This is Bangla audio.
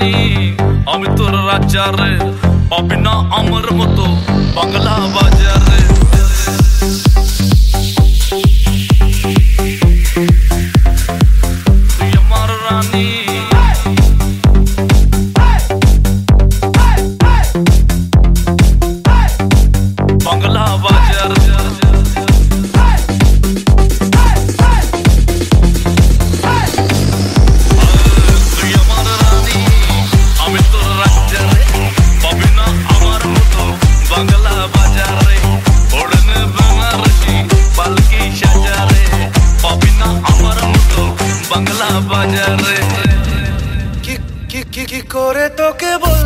রানী আমি তোর রাজারে পাবি না আমার মতো বাংলা বাজারে আমার রানী বাজারে। কি কি কি করে তোকে বলব?